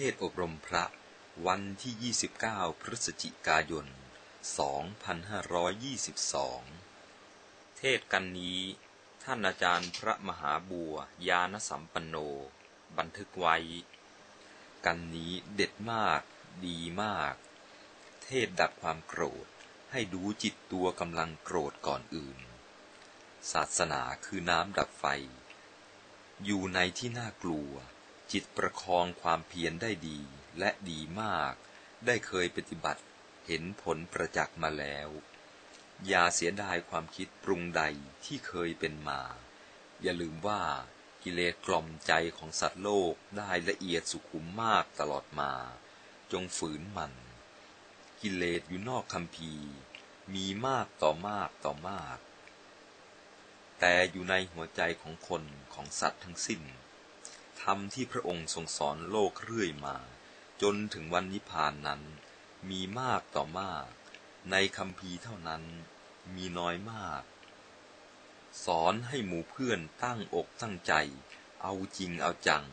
เทศอบรมพระวันที่ 29 พฤศจิกายน 2522 เทศกันนี้ ท่านอาจารย์พระมหาบัวยานสัมปันโน บันทึกไว้ กันนี้เด็ดมาก ดีมาก เทศดับความโกรธ ให้ดูจิตตัวกำลังโกรธก่อนอื่น ศาสนาคือน้ำดับไฟ อยู่ในที่น่ากลัว จิตประคองความเพียรได้ดีและดีมาก ได้เคยปฏิบัติเห็นผลประจักษ์มาแล้ว อย่าเสียดายความคิดปรุงใดที่เคยเป็นมา อย่าลืมว่ากิเลสกล่อมใจของสัตว์โลกได้ละเอียดสุขุมมากตลอดมา จงฝืนมัน กิเลสอยู่นอกคำพีร์มีมากต่อมากต่อมาก แต่อยู่ในหัวใจของคนของสัตว์ทั้งสิ้น ธรรมที่พระองค์ทรงสอนโลกเรื่อยมา จนถึงวันนิพพานนั้น มีมากต่อมาก ในคำพีเท่านั้นมีน้อยมาก สอนให้หมู่เพื่อนตั้งอกตั้งใจ เอาจริงเอาจัง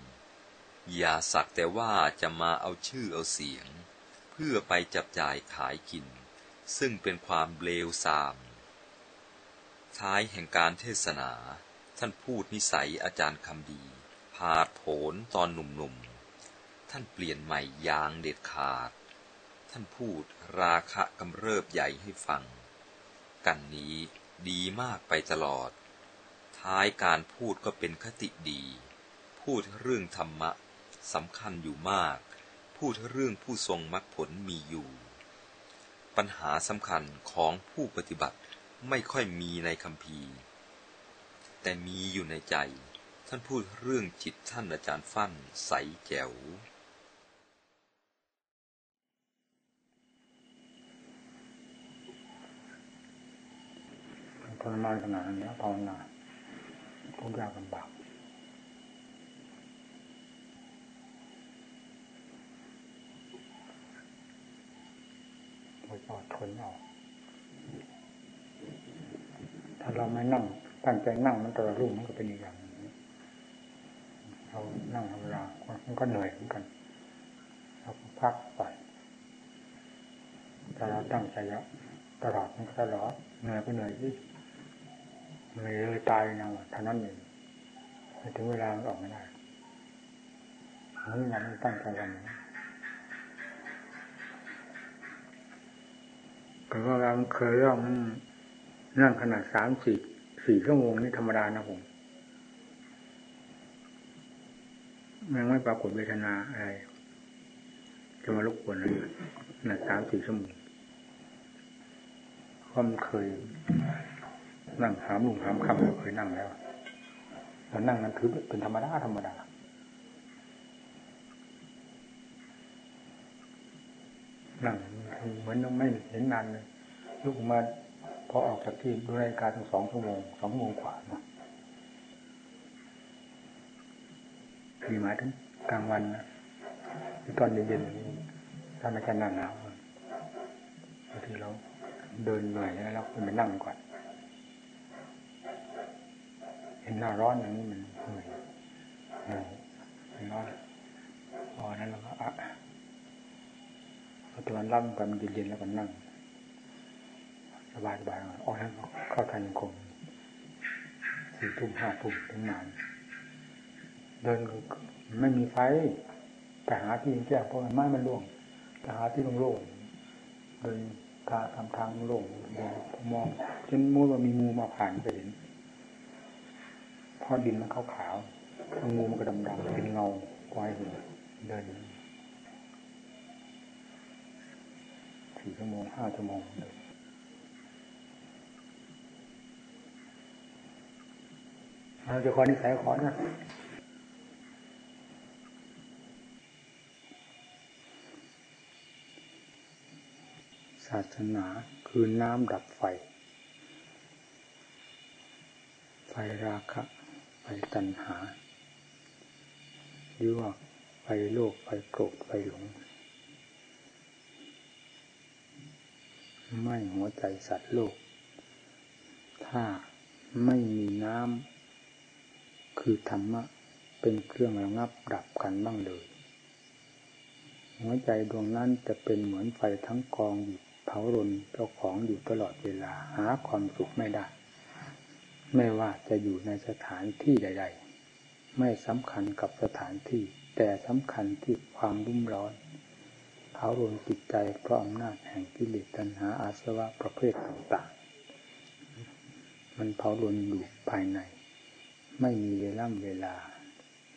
อย่าสักแต่ว่าจะมาเอาชื่อเอาเสียง เพื่อไปจับจ่ายขายกิน ซึ่งเป็นความเลวทราม ท้ายแห่งการเทศนา ท่านพูดนิสัยอาจารย์คำดี ผาดโผนตอนหนุ่มๆ ท่านเปลี่ยนใหม่ยางเด็ดขาด ท่านพูดราคะกำเริบใหญ่ให้ฟัง กันนี้ดีมากไปตลอด ท้ายการพูดก็เป็นคติดี พูดเรื่องธรรมะสำคัญอยู่มาก พูดเรื่องผู้ทรงมรรคผลมีอยู่ ปัญหาสำคัญของผู้ปฏิบัติไม่ค่อยมีในคำพีแต่มีอยู่ในใจ ท่านพูดเรื่องจิตท่านอาจารย์ฟั่นใสแจ๋ว ทรมานขนาดนี้ภาวนาทุกยากลำบากไม่อดทนเอาถ้าเราไม่นั่งตั้งใจนั่งมันตลอดรุ่งมันก็เป็นอีกอย่าง เรานั่งธรรมดามันก็เหนื่อยเหมือนกันเราพักไปถ้าเราตั้งใจแล้วตลอดมันก็ตลอดเหนื่อยก็เหนื่อยที่เหนื่อยเลยตายยังเท่านั้นเองถึงเวลาออกไม่ได้นี่มันตั้งใจกันก็ว่าเราเคยร่องนั่งขนาดสามสี่สี่ชั่วโมงนี่ธรรมดานะผม ยังไม่ปรากฏเวทนาอะไร จะมารบกวนอะไรขนาดสามสี่ชั่วโมงความเคย นั่งหามลุงหามคำเคยนั่งแล้วเรานั่งนั้นคือเป็นธรรมดาธรรมดานั่งเหมือนไม่เห็นนานเลยลุกมาพอออกจากที่ดูนาฬิกาถึงสองชั่วโมงสองโมงกว่านะ มีหมายถึงกลางวันนะตอนเย็นๆถ้าไม่ใช่หน้าหนาวบางทีเราเดินเหนื่อยแล้วเราไปนั่งก่อน เห็นหน้าร้อนอย่างนี้มันเหนื่อยเหนื่อยมันร้อนพอนั้นเราก็อะพอตอนร่ำกันมันเย็นๆแล้วก็นั่งสบายสบายออกนั้นเข้าทันยังคงสี่ทุ่มห้าทุ่มถึงนาน เดินไม่มีไฟไปหาที่แจ้งเพราะไม้มันร่วงไปหาที่โล่งๆเดินทางทำทางโล่งมองจนมูว่ามีงูมาผ่านไปเห็นพอดินมันขาวขาวงูมันก็ดำๆเป็นเงาควายเห็นเดินสี่ชั่วโมงห้าชั่วโมงเดินเราจะขอนิสัยขอนะาสนาคือน้ำดับไฟ ไฟราคะ ไฟตัณหาหรือว่าไฟโลภไฟโกรธไฟหลงไม่หัวใจสัตว์โลก ถ้าไม่มีน้ำคือธรรมะเป็นเครื่องระงับดับกันบ้างเลย หัวใจดวงนั้นจะเป็นเหมือนไฟทั้งกองอยู่ เผารนเจ้าของอยู่ตลอดเวลาหาความสุขไม่ได้ ไม่ว่าจะอยู่ในสถานที่ใด ๆ ไม่สำคัญกับสถานที่ แต่สำคัญที่ความรุ่มร้อนเผารนจิตใจเพราะอำนาจแห่งกิเลสตัณหาอาสวะประเภทต่างๆ มันเผารนอยู่ภายใน ไม่มีเวล่ำเวลา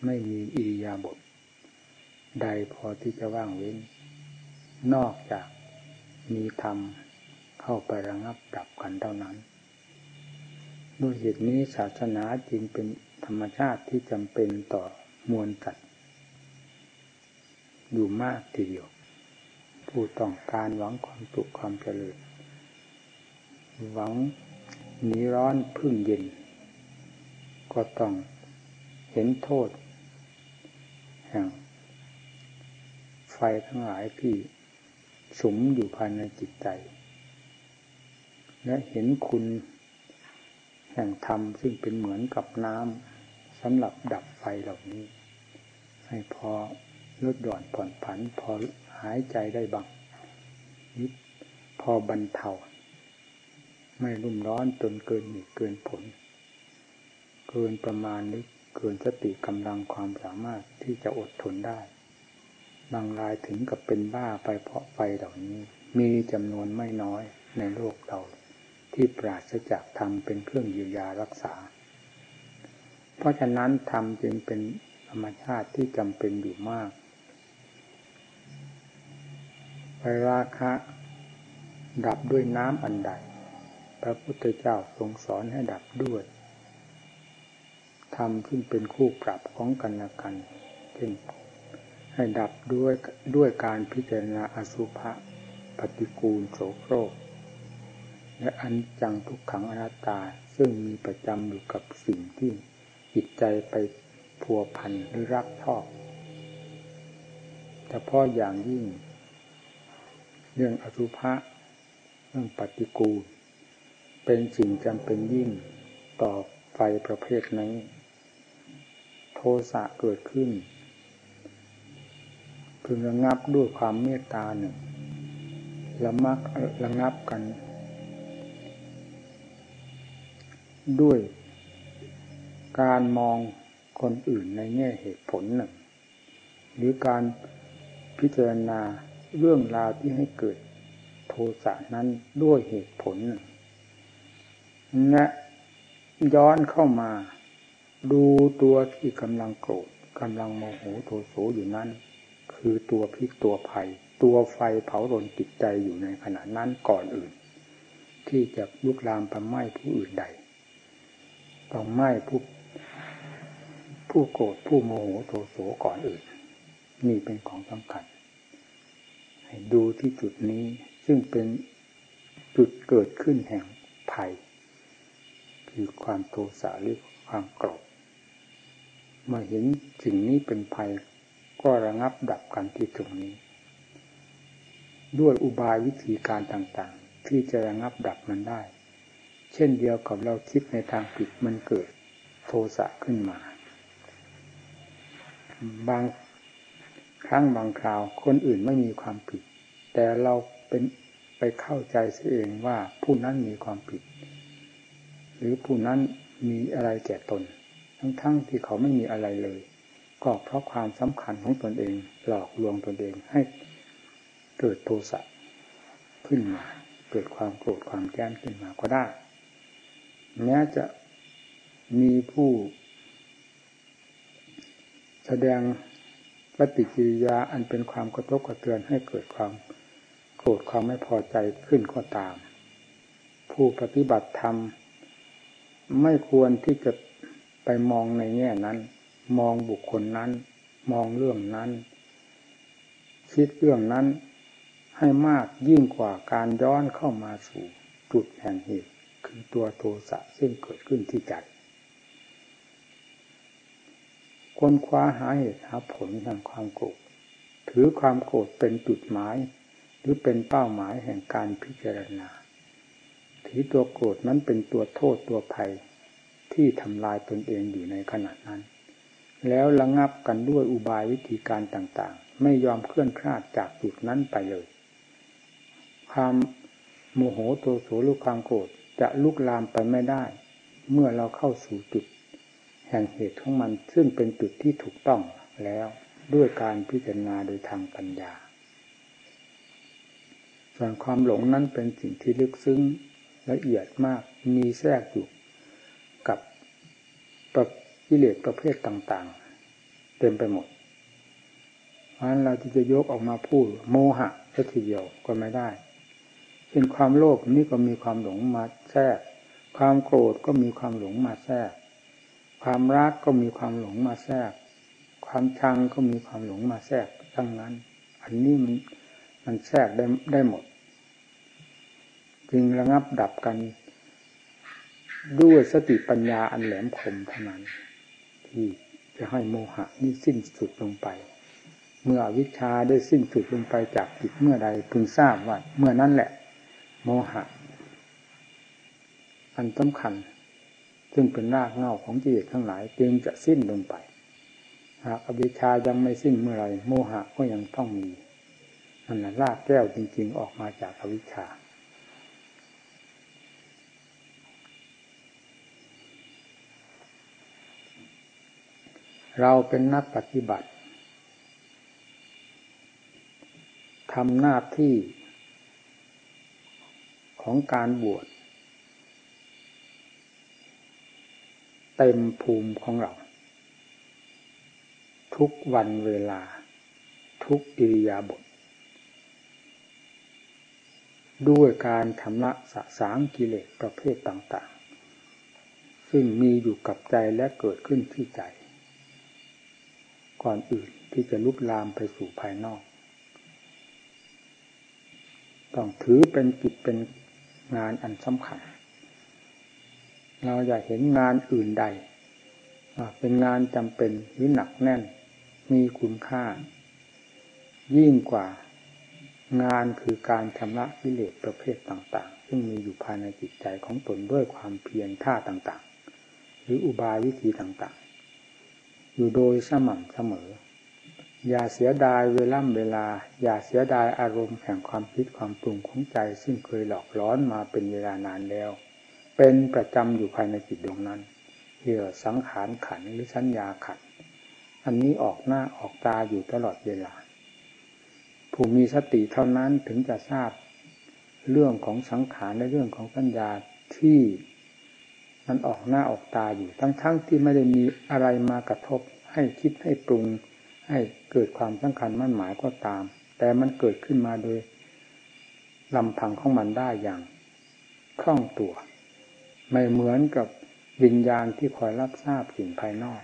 ไม่มีอิริยาบถใดพอที่จะว่างเว้น นอกจาก มีธรรมเข้าไประงับดับกันเท่านั้น ด้วยเหตุนี้ศาสนาจึงเป็นธรรมชาติที่จำเป็นต่อมวลสัตว์อยู่มากทีเดียวผู้ต้องการหวังความสุขความเจริญหวังหนีร้อนพึ่งเย็น ก็ต้องเห็นโทษ แห่งไฟทั้งหลายที่ สมอยู่ภายในจิตใจ และเห็นคุณแห่งธรรมซึ่งเป็นเหมือนกับน้ำสำหรับดับไฟเหล่านี้ ให้พอลดหย่อนผ่อนผัน พอหายใจได้บ้างนิดพอบรรเทาไม่รุ่มร้อนจนเกินเหตุเกินผล เกินประมาณหรือเกินสติกำลังความสามารถที่จะอดทนได้ บางรายถึงกับเป็นบ้าไปเพราะไฟเหล่านี้ มีจำนวนไม่น้อยในโลกเรา ที่ปราศจากธรรมเป็นเครื่องเยียวยารักษา เพราะฉะนั้นธรรมจึงเป็นธรรมชาติที่จำเป็นอยู่มากไฟราคะ ดับด้วยน้ำอันใด พระพุทธเจ้าทรงสอนให้ดับด้วยธรรมขึ้นเป็นคู่ปรับของกันและกัน เช่น ให้ดับด้วยด้วยการพิจารณาอสุภะปฏิกูลโสโครก และอันจังทุกขังอนัตตาซึ่งมีประจำอยู่กับสิ่งที่จิตใจไปพัวพันหรือรักชอบแต่พ่ออย่างยิ่ง เรื่องอสุภะเรื่องปฏิกูล เป็นสิ่งจำเป็นยิ่งต่อไฟประเภทนี้ โทสะเกิดขึ้น พึงระงับด้วยความเมตตาหนึ่งละมักระงับกัน ด้วยการมองคนอื่นในแง่เหตุผลหนึ่ง หรือการพิจารณาเรื่องราวที่ให้เกิดโทสะนั้นด้วยเหตุผลหนึ่งและย้อนเข้ามาดูตัวที่กำลังโกรธกำลังโมโหโทโสอยู่นั้น คือตัวพิกตัวภัย ตัวไฟเผารนจิตใจอยู่ในขณะนั้นก่อนอื่น ที่จะลุกลามไปไหม้ผู้อื่นใดต้องไหม้ผู้ผู้โกรธผู้โมโหโทโสก่อนอื่น นี่เป็นของสำคัญให้ดูที่จุดนี้ซึ่งเป็นจุดเกิดขึ้นแห่งภัย คือความโทสะหรือความโกรธมื่อเห็นสิ่งนี้เป็นภัย ก็ระงับดับกันที่ตรงนี้ ด้วยอุบายวิธีการต่างๆ ที่จะระงับดับมันได้ เช่นเดียวกับเราคิดในทางผิดมันเกิดโทสะขึ้นมา บางครั้งบางคราวคนอื่นไม่มีความผิด แต่เราเป็นไปเข้าใจเสียเองว่าผู้นั้นมีความผิด หรือผู้นั้นมีอะไรแก่ตน ทั้งๆทที่เขาไม่มีอะไรเลย ก็เพราะความสำคัญของตนเอง หลอกลวงตนเองให้เกิดโทสะขึ้นมา เกิดความโกรธความแก้มขึ้นมาก็ได้แม้จะมีผู้แสดงปฏิกิริยาอันเป็นความกระทบกระเทือนให้เกิดความโกรธความไม่พอใจขึ้นก็ตาม ผู้ปฏิบัติธรรม ไม่ควรที่จะไปมองในแง่นั้น มองบุคคลนั้น มองเรื่องนั้น คิดเรื่องนั้นให้มากยิ่งกว่าการย้อนเข้ามาสู่จุดแห่งเหตุ คือตัวโทสะซึ่งเกิดขึ้นที่ใจค้นคว้าหาเหตุหาผลแห่งความโกรธถือความโกรธเป็นจุดหมาย หรือเป็นเป้าหมายแห่งการพิจารณา ถือตัวโกรธนั้นเป็นตัวโทษตัวภัยที่ทำลายตนเองอยู่ในขณะนั้น แล้วระงับกันด้วยอุบายวิธีการต่างๆ ไม่ยอมเคลื่อนคลาดจากจุดนั้นไปเลย ความโมโหโทโสหรือความโกรธจะลุกลามไปไม่ได้ เมื่อเราเข้าสู่จุด แห่งเหตุของมันซึ่งเป็นจุดที่ถูกต้องแล้วด้วยการพิจารณาโดยทางปัญญา ส่วนความหลงนั้นเป็นสิ่งที่ลึกซึ้งละเอียดมากมีแทรกอยู่กับประ กิเลสประเภทต่าง ๆ เต็มไปหมดเพราะฉะนั้นเราจะยกออกมาพูดโมหะแค่ทีเดียวก็ไม่ได้เป็นความโลภนี่ก็มีความหลงมาแทรก ความโกรธก็มีความหลงมาแทรก ความรักก็มีความหลงมาแทรก ความชังก็มีความหลงมาแทรกทั้งนั้น อันนี้มันมันแทรกได้ได้หมด จึงระงับดับกันด้วยสติปัญญาอันแหลมคมเท่านั้น ที่จะให้โมหะนี่สิ้นสุดลงไป เมื่อวิชาได้สิ้นสุดลงไปจากจิตเมื่อใดพึงทราบว่าเมื่อนั้นแหละ โมหะ อันสำคัญ ซึ่งเป็นรากเหง้าของจิตทั้งหลายจึงจะสิ้นลงไป หากอวิชายังไม่สิ้นเมื่อไรโมหะก็ยังต้องมีนั่นแหละรากแก้วจริง ๆ ออกมาจากอวิชชา เราเป็นนักปฏิบัติทำหน้าที่ของการบวชเต็มภูมิของเรา ทุกวันเวลา ทุกอิริยาบถด้วยการทำละสะสางกิเลสประเภทต่าง ๆ ซึ่งมีอยู่กับใจและเกิดขึ้นที่ใจ ก่อนอื่นที่จะลุกลามไปสู่ภายนอก ต้องถือเป็นกิจเป็นงานอันสำคัญ เราอยากเห็นงานอื่นใด เป็นงานจำเป็นหรือหนักแน่น มีคุณค่า ยิ่งกว่างานคือการชำระกิเลสประเภทต่างๆ ซึ่งมีอยู่ภายในจิตใจของตนด้วยความเพียรท่าต่างๆ หรืออุบายวิธีต่างๆ อยู่โดยสม่ำเสมอ อย่าเสียดายเวล่ำเวลา อย่าเสียดายอารมณ์แห่งความคิดความปรุงของใจ ซึ่งเคยหลอกล้อนมาเป็นเวลานานแล้ว เป็นประจำอยู่ภายในจิตดวงนั้นเรียกสังขารขันหรือสัญญาขันอันนี้ออกหน้าออกตาอยู่ตลอดเวลา ผู้มีสติเท่านั้นถึงจะทราบเรื่องของสังขารและเรื่องของสัญญาที่ มันออกหน้าออกตาอยู่ทั้งๆทที่ไม่ได้มีอะไรมากระทบ ให้คิดให้ปรุง ให้เกิดความสำคัญมั่นหมายก็ตาม แต่มันเกิดขึ้นมาโดยลำพังของมันได้อย่างคล่องตัว ไม่เหมือนกับวิญญาณที่คอยรับทราบสิ่งภายนอก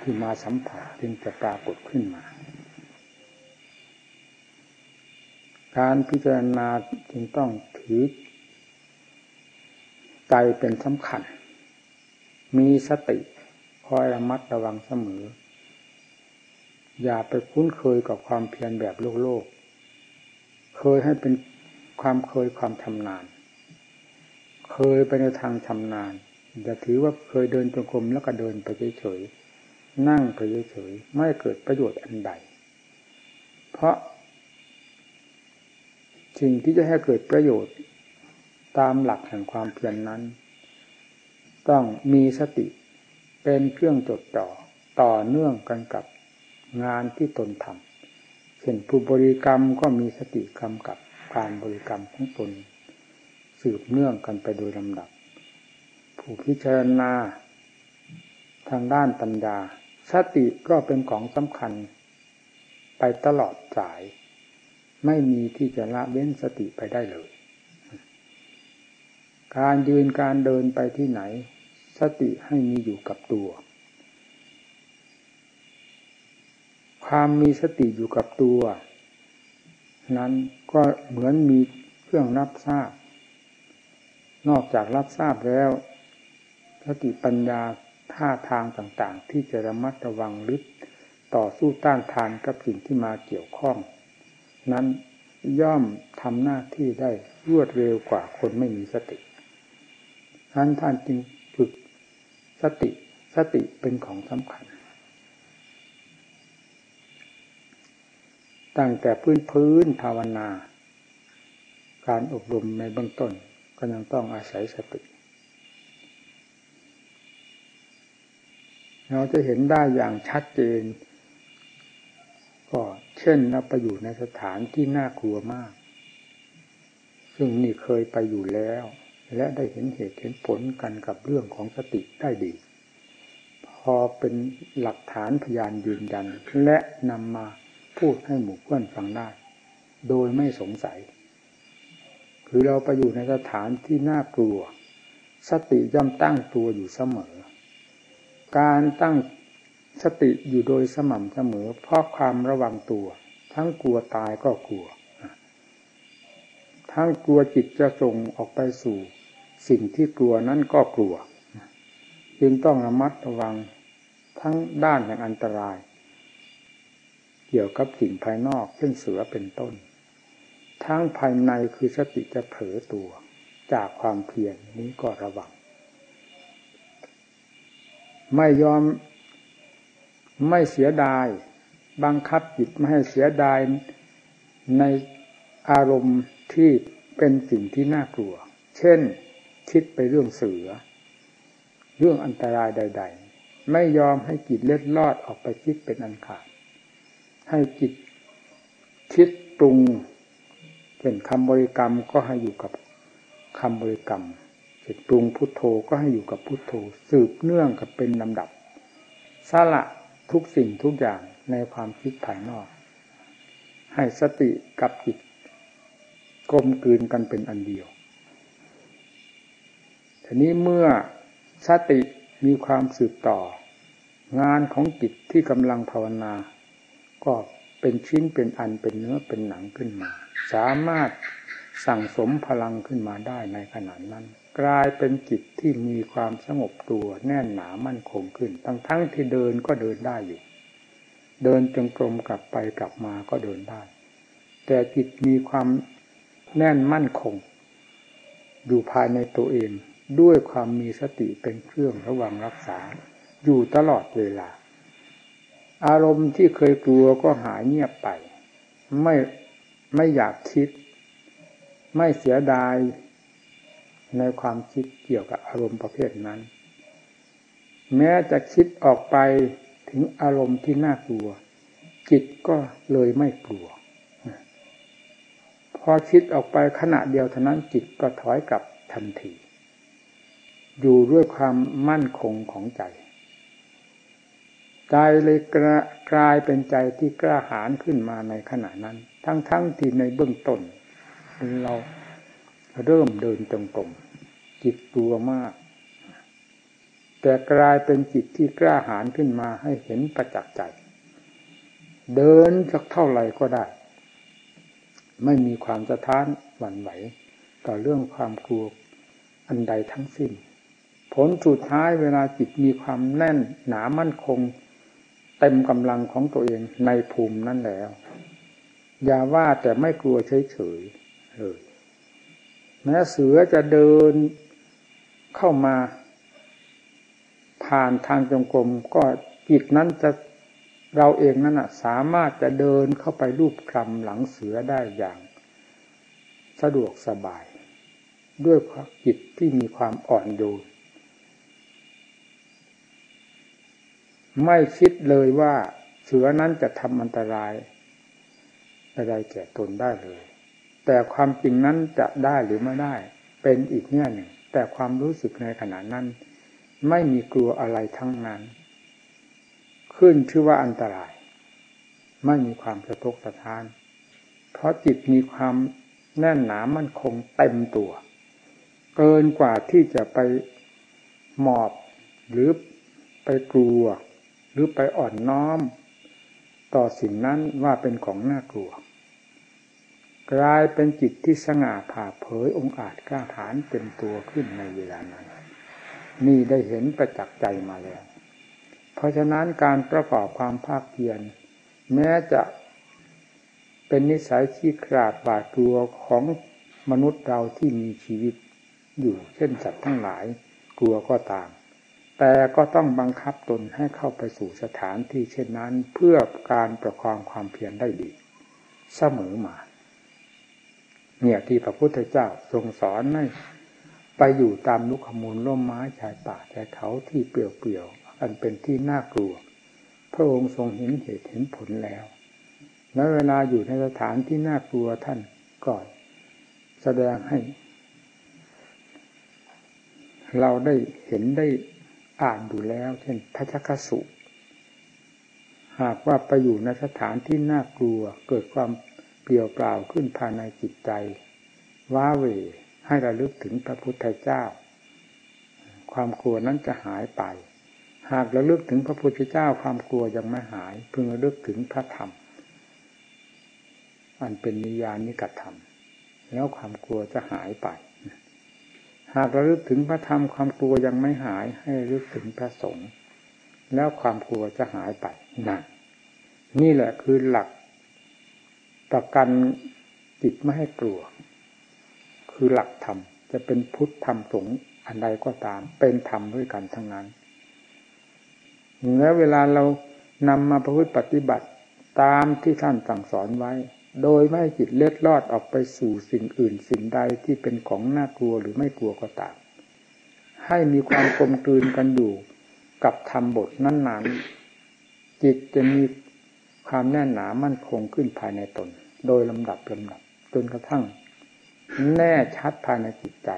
ที่มาสัมผัสจึงจะปรากฏขึ้นมา การพิจารณาจึงต้องถือใจเป็นสำคัญ มีสติคอยระมัดระวังเสมอ อย่าไปคุ้นเคยกับความเพียรแบบโลกโลก เคยให้เป็นความเคยความชำนาญเคยไปในทางชำนาญอย่าถือว่าเคยเดินจงกรมแล้วก็เดินไปเฉยๆ นั่งไปเฉยๆ ไม่เกิดประโยชน์อันใด เพราะสิ่งที่จะให้เกิดประโยชน์ตามหลักแห่งความเพียรนนั้น ต้องมีสติเป็นเครื่องจดจ่อต่อเนื่องกันกับงานที่ตนทำเช่นผู้บริกรรมก็มีสติกรรมกับการบริกรรมของตน สืบเนื่องกันไปโดยลำดับ ผู้พิจารณา ทางด้านปัญญา สติก็เป็นของสำคัญ ไปตลอดสาย ไม่มีที่จะละเว้นสติไปได้เลย การยืนการเดินไปที่ไหน สติให้มีอยู่กับตัว ความมีสติอยู่กับตัว นั้นก็เหมือนมีเครื่องรับทราบ นอกจากรับทราบแล้วสติปัญญาท่าทางต่างๆ ที่จะระมัดระวังลึกต่อสู้ต้านทานกับสิ่งที่มาเกี่ยวข้อง นั้นย่อมทำหน้าที่ได้รวดเร็วกว่าคนไม่มีสติท่านท่านจึงฝึก สติสติเป็นของสำคัญ ตั้งแต่พื้นพื้นภาวนา การอบรมในเบื้องต้นก็ยังต้องอาศัยสติ เราจะเห็นได้อย่างชัดเจน ก็เช่นเราไปอยู่ในสถานที่น่ากลัวมาก ซึ่งนี่เคยไปอยู่แล้ว และได้เห็นเหตุเห็นผลกันกับเรื่องของสติได้ดี พอเป็นหลักฐานพยานยืนยัน และนำมาพูดให้หมู่เพื่อนฟังได้ โดยไม่สงสัย คือเราไปอยู่ในสถานที่น่ากลัว สติย่อมตั้งตัวอยู่เสมอ การตั้งสติอยู่โดยสม่ำเสมอ เพราะความระวังตัว ทั้งกลัวตายก็กลัว ทั้งกลัวจิตจะส่งออกไปสู่ สิ่งที่กลัวนั้นก็กลัว จึงต้องระมัดระวังทั้งด้านแห่งอันตราย เกี่ยวกับสิ่งภายนอกเช่นเสือเป็นต้น ทั้งภายในคือสติจะเผลอตัวจากความเพียรนนี้ก็ระวัง ไม่ยอมไม่เสียดาย บังคับจิตไม่ให้เสียดายในอารมณ์ที่เป็นสิ่งที่น่ากลัว เช่น คิดไปเรื่องเสือ เรื่องอันตรายใด ๆ ไม่ยอมให้จิตเล็ดลอดออกไปคิดเป็นอันขาด ให้จิตคิดปรุงเป็นคำบริกรรมก็ให้อยู่กับคำบริกรรมจิตปรุงพุทโธก็ให้อยู่กับพุทโธ สืบเนื่องกับเป็นลำดับสละทุกสิ่งทุกอย่างในความคิดภายนอก ให้สติกับจิตกลมกลืนกันเป็นอันเดียว ทีนี้เมื่อสติมีความสืบต่อ งานของจิตที่กำลังภาวนา ก็เป็นชิ้นเป็นอันเป็นเนื้อเป็นหนังขึ้นมา สามารถสั่งสมพลังขึ้นมาได้ในขณะนั้น กลายเป็นจิตที่มีความสงบตัวแน่นหนามั่นคงขึ้น ทั้งทั้งที่เดินก็เดินได้อยู่ เดินจงกรมกลับไปกลับมาก็เดินได้ แต่จิตมีความแน่นมั่นคง อยู่ภายในตัวเอง ด้วยความมีสติเป็นเครื่องระวังรักษา อยู่ตลอดเวลา อารมณ์ที่เคยกลัวก็หายเงียบไป ไม่ไม่อยากคิด ไม่เสียดายในความคิดเกี่ยวกับอารมณ์ประเภทนั้น แม้จะคิดออกไปถึงอารมณ์ที่น่ากลัว จิตก็เลยไม่กลัว พอคิดออกไปขณะเดียวเท่านั้นจิตก็ถอยกลับทันที อยู่ด้วยความมั่นคงของใจ ใจเลยกลายเป็นใจที่กล้าหาญขึ้นมาในขณะนั้น ทั้งๆทที่ในเบื้องต้น เราเริ่มเดินจงกรมจิตตัวมาก แต่กลายเป็นจิตที่กล้าหาญขึ้นมาให้เห็นประจักษ์ใจ เดินสักเท่าไหร่ก็ได้ ไม่มีความสะท้านหวั่นไหว ต่อเรื่องความกลัวอันใดทั้งสิ้น ลสุดท้ายเวลาจิตมีความแน่นหนามั่นคง เต็มกำลังของตัวเองในภูมินั้นแล้ว อย่าว่าแต่ไม่กลัวเฉยๆเลยแม้เสือจะเดินเข้ามา ผ่านทางจงกรมก็จิตนั้นจะเราเองนั้นนะสามารถจะเดินเข้าไปรูปคลำหลังเสือได้อย่าง สะดวกสบาย ด้วยจิตที่มีความอ่อนโยน ไม่คิดเลยว่าเสือนั้นจะทำอันตรายอะไรแก่ตนได้เลย แต่ความจริงนั้นจะได้หรือไม่ได้ เป็นอีกแง่หนึ่ง แต่ความรู้สึกในขณะนั้น ไม่มีกลัวอะไรทั้งนั้น ขึ้นชื่อว่าอันตราย ไม่มีความสะทกสะท้าน เพราะจิตมีความแน่นหนามั่นคงเต็มตัว เกินกว่าที่จะไปหมอบหรือไปกลัว รือไปอ่อนน้อม ต่อสิ่งนั้นว่าเป็นของน่ากลัว กลายเป็นจิตที่สง่าผ่าเผยองค์อาจกล้าหาญเต็มตัวขึ้นในเวลานั้น นี่ได้เห็นประจักษ์ใจมาแล้ว เพราะฉะนั้นการประกอบความภาคเพียรแม้จะเป็นนิสัยขี้ขลาดบาดกลัวของมนุษย์เราที่มีชีวิตอยู่เช่นสัตว์ทั้งหลายกลัวก็ตาม แต่ก็ต้องบังคับตนให้เข้าไปสู่สถานที่เช่นนั้น เพื่อการประคองความเพียรได้ดี เสมอมา เนี่ยที่พระพุทธเจ้าทรงสอนให้ไปอยู่ตามลุกขมูลร่มไม้ชายป่าชายเขาที่เปลี่ยวๆอันเป็นที่น่ากลัว พระองค์ทรงเห็นเหตุเห็นผลแล้ว แล้วเวลาอยู่ในสถานที่น่ากลัวท่านก่อน แสดงให้ เราได้เห็นได้ อ่านดูแล้ว เช่นพระชักสุหากว่าไปอยู่ในสถานที่น่ากลัวเกิดความเปลี่ยวเปล่าขึ้นภายในจิตใจ ว้าเหวให้ระลึกถึงพระพุทธเจ้า ความกลัวนั้นจะหายไป หากระลึกถึงพระพุทธเจ้าความกลัวยังไม่หายพึงระลึกถึงพระธรรม อันเป็นนิยานิกธรรม แล้วความกลัวจะหายไป หากระลึกถึงพระธรรมความกลัวยังไม่หายให้ระลึกถึงพระสงฆ์แล้วความกลัวจะหายไปนั่นนี่แหละคือหลักประกันจิตไม่ให้กลัว คือหลักธรรมจะเป็นพุทธธรรมสงฆ์อันใดก็ตาม เป็นธรรมด้วยกันทั้งนั้นแล้วเวลาเรานำมาประพฤติปฏิบัติตามที่ท่านสั่งสอนไว้ โดยไม่จิตเล็ดลอดออกไปสู่สิ่งอื่นสิ่งใดที่เป็นของน่ากลัวหรือไม่กลัวก็ตาม ให้มีความกลมกลืนกันอยู่กับธรรมบทนั้นๆ จิตจะมีความแน่นหนามั่นคงขึ้นภายในตน โดยลำดับลำดับจนกระทั่ง แน่ชัดภายในจิตใจ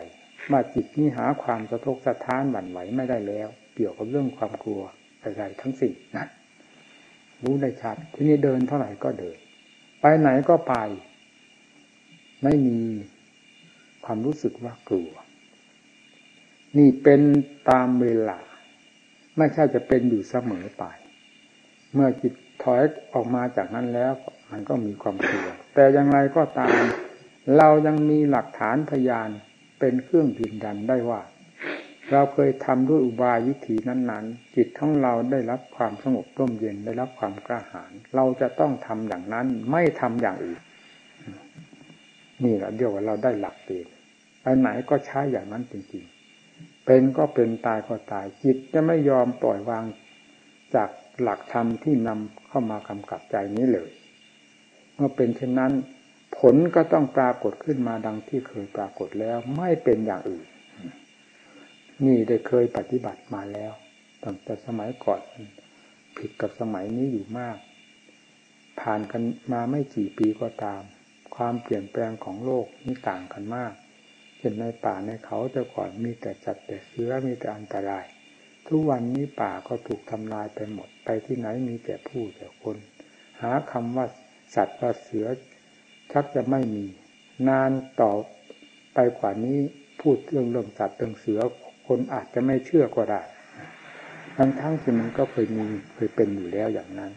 ว่าจิตนี้หาความสะทกสะท้านหวั่นไหวไม่ได้แล้ว เกี่ยวกับเรื่องความกลัวอะไรทั้งสิ้นนั่นรู้ได้ชัดทีนี้เดินเท่าไหร่ก็เดิน ไปไหนก็ไป ไม่มีความรู้สึกว่ากลัว นี่เป็นตามเวลา ไม่ใช่จะเป็นอยู่เสมอไป เมื่อจิตถอยออกมาจากนั้นแล้ว มันก็มีความกลัว แต่อย่างไรก็ตาม เรายังมีหลักฐานพยานเป็นเครื่องยืนยันได้ว่า เราเคยทำด้วยอุบายวิธีนั้น ๆ จิตของเราได้รับความสงบร่มเย็นได้รับความกล้าหาญเราจะต้องทำอย่างนั้นไม่ทำอย่างอื่นนี่แหละเดียวว่าเราได้หลักเกณฑ์ไปไหนก็ใช้อย่างนั้นจริงๆ เป็นก็เป็นตายก็ตายจิตจะไม่ยอมปล่อยวางจากหลักธรรมที่นำเข้ามากำกับใจนี้เลยเมื่อเป็นเช่นนั้น ผลก็ต้องปรากฏขึ้นมาดังที่เคยปรากฏแล้วไม่เป็นอย่างอื่น นี่ได้เคยปฏิบัติมาแล้วตั้งแต่สมัยก่อนผิดกับสมัยนี้อยู่มาก ผ่านกันมาไม่กี่ปีก็ตาม ความเปลี่ยนแปลงของโลกนี่ต่างกันมากเช่นในป่าในเขาแต่ก่อนมีแต่จัดแต่เสือมีแต่อันตราย ทุกวันนี้ป่าก็ถูกทำลายไปหมดไปที่ไหนมีแต่ผู้แต่คน หาคำว่าสัตว์ว่าเสือชักจะไม่มี นานต่อไปกว่านี้พูดเรื่องเรื่องสัตว์เรื่องเสือ คนอาจจะไม่เชื่อก็ได้ทั้งทั้งที่มันก็เคยมีเคยเป็นอยู่แล้วอย่างนั้น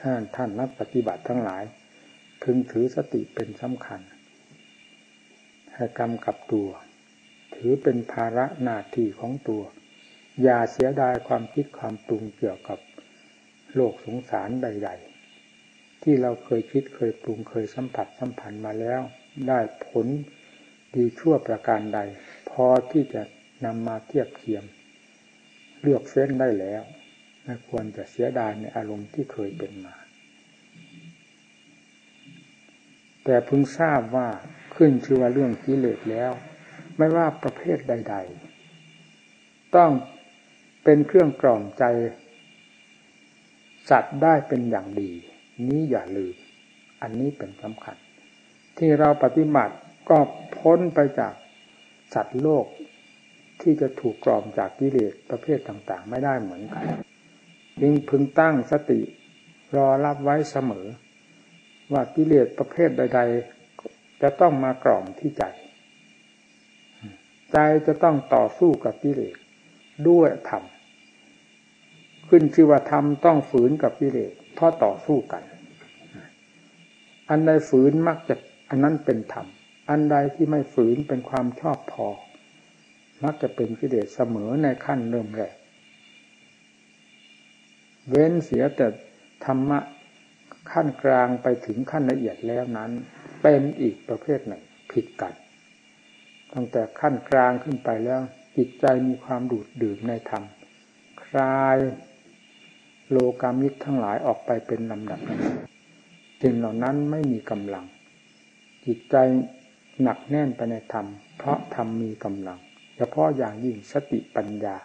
ท่านท่านนักปฏิบัติทั้งหลาย พึงถือสติเป็นสำคัญให้กำกับตัว ถือเป็นภาระหน้าที่ของตัว อย่าเสียดายความคิดความปรุงเกี่ยวกับโลกสงสารใด ๆ ที่เราเคยคิดเคยปรุงเคยสัมผัสสัมพันมาแล้ว ได้ผล ดีชั่วประการใด พอที่จะนำมาเทียบเทียม เลือกเฟ้นได้แล้วไม่ควรจะเสียดายในอารมณ์ที่เคยเป็นมา แต่พึงทราบว่าขึ้นชื่อว่าเรื่องกิเลสแล้ว ไม่ว่าประเภทใด ๆ ต้องเป็นเครื่องกล่อมใจ สัตว์ได้เป็นอย่างดี นี้อย่าลืม อันนี้เป็นสำคัญ ที่เราปฏิบัติ ก็พ้นไปจากสัตว์โลกที่จะถูกกล่อมจากกิเลสประเภทต่างๆ ไม่ได้เหมือนกันจึงพึงตั้งสติรอรับไว้เสมอ ว่ากิเลสประเภทใด ๆ จะต้องมากล่อมที่ใจ ใจจะต้องต่อสู้กับกิเลสด้วยธรรมขึ้นชื่อว่าธรรมต้องฝืนกับกิเลสเพราะต่อสู้กัน อันใดฝืนมักจะอันนั้นเป็นธรรม อันใดที่ไม่ฝืนเป็นความชอบพอ มักจะเป็นกิเลสเสมอในขั้นเริ่มแรก เว้นเสียแต่ธรรมะขั้นกลางไปถึงขั้นละเอียดแล้วนั้น เป็นอีกประเภทหนึ่งผิดกัน ตั้งแต่ขั้นกลางขึ้นไปแล้ว จิตใจมีความดูดดื่มในธรรม คลายโลกามิตรทั้งหลายออกไปเป็นลำดับสิ่งเหล่านั้นไม่มีกำลัง จิตใจ หนักแน่นไปในธรรม เพราะธรรมมีกำลัง เฉพาะอย่างยิ่งสติปัญญา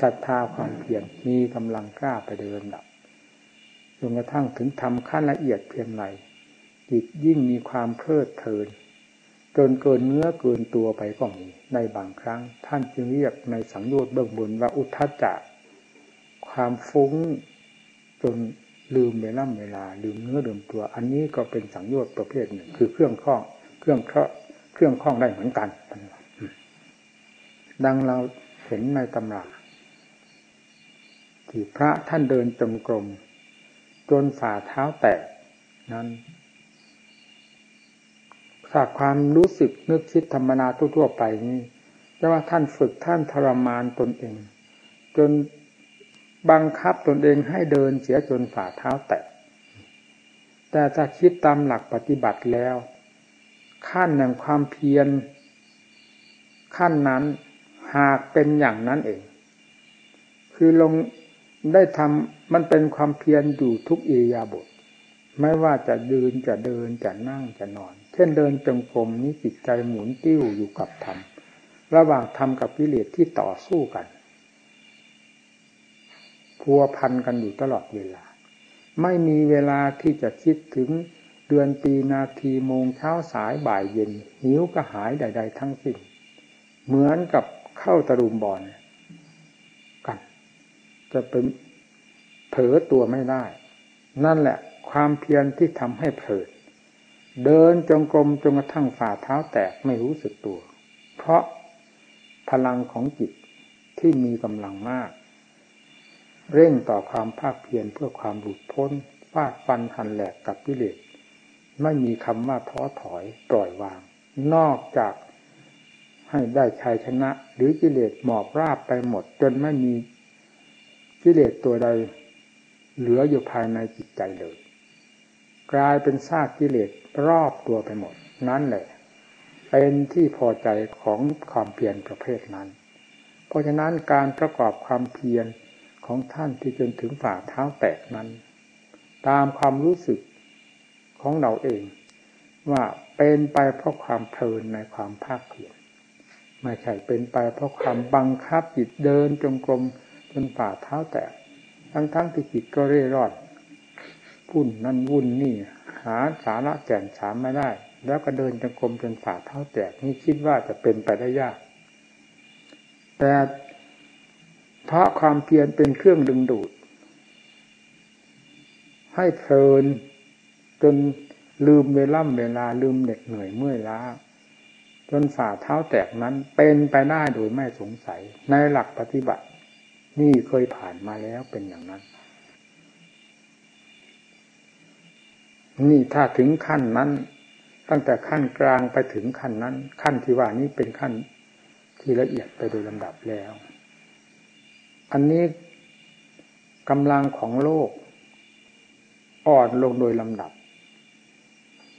ศรัทธาความเพียรมีกำลังกล้าไปเดินดับจนกระทั่งถึงทำขั้นละเอียดเพียงไรจิตยิ่งมีความเพลิดเพลินจนเกินเนื้อเกินตัวไปก็มีในบางครั้ง ท่านจึงเรียกในสังโยชน์เบื้องบนว่าอุทธจจะความฟุ้งจนลืมเวลาเวลา ลืมเนื้อลืมตัว อันนี้ก็เป็นสังโยชน์ประเภทหนึ่ง คือเครื่องข้อเครื่องเคราะ เครื่องข้องได้เหมือนกัน ดังเราเห็นในตำราที่พระท่านเดินจมกรม จนฝ่าเท้าแตกนั้นจากความรู้สึกนึกคิดธรรมนาทั่วๆไปนี้จะว่าท่านฝึกท่านทรมานตนเอง จนบังคับตนเองให้เดินเสียจนฝ่าเท้าแตะแต่ถ้าคิดตามหลักปฏิบัติแล้ว ขั้นแห่งความเพียร ขั้นนั้นหากเป็นอย่างนั้นเอง คือลงได้ทำมันเป็นความเพียรอยู่ทุกอิยาบทไม่ว่าจะยืนจะเดินจะนั่งจะนอน เช่นเดินจงกรมนี้จิตใจหมุนติ้วอยู่กับธรรมระหว่างธรรมกับกิเลสที่ต่อสู้กันพัวพันกันอยู่ตลอดเวลา ไม่มีเวลาที่จะคิดถึง ดือนปีนาทีโมงเช้าสายบ่ายเย็น หิวกระหายใด ๆ ทั้งสิ้นเหมือนกับเข้าตะลุมบอลกัน จะเป็นเผลอตัวไม่ได้ นั่นแหละ ความเพียรที่ทำให้เผลอเดินจงกรมจนกระทั่งฝ่าเท้าแตกไม่รู้สึกตัว เพราะพลังของจิตที่มีกำลังมาก เร่งต่อความภาคเพียรเพื่อความหลุดพ้นฟาดฟันหันแหลกกับกิเลส ไม่มีคำว่าท้อถอยปล่อยวาง นอกจากให้ได้ชัยชนะ หรือกิเลสหมอบราบไปหมด จนไม่มีกิเลสตัวใดเหลืออยู่ภายในจิตใจเลย กลายเป็นซากกิเลสรอบตัวไปหมด นั่นแหละ เป็นที่พอใจของความเพียรประเภทนั้น เพราะฉะนั้นการประกอบความเพียรของท่านที่จนถึงฝ่าเท้าแตกนั้น ตามความรู้สึก ของเราเอง ว่าเป็นไปเพราะความเพลินในความภาคเพียรไม่ใช่เป็นไปเพราะความบังคับจิตเดินจงกรมจนฝ่าเท้าแตกทั้งทั้งที่จิตก็เร่ร่อนพุ่นนั่นวุ่นนี่ หาสาระแก่นสามไม่ได้ แล้วก็เดินจงกรมจนฝ่าเท้าแตกนี่คิดว่าจะเป็นไปได้ยาก แต่เพราะความเพียรเป็นเครื่องดึงดูด ให้เพลิน จนลืมเวล่ำเวลาลืมเหน็ดเหนื่อยเมื่อยล้า จนฝ่าเท้าแตกนั้นเป็นไปได้โดยไม่สงสัย ในหลักปฏิบัติ นี่เคยผ่านมาแล้วเป็นอย่างนั้น นี่ถ้าถึงขั้นนั้น ตั้งแต่ขั้นกลางไปถึงขั้นนั้น ขั้นที่ว่านี้เป็นขั้นที่ละเอียดไปโดยลำดับแล้ว อันนี้กำลังของโลกอ่อนลงโดยลำดับ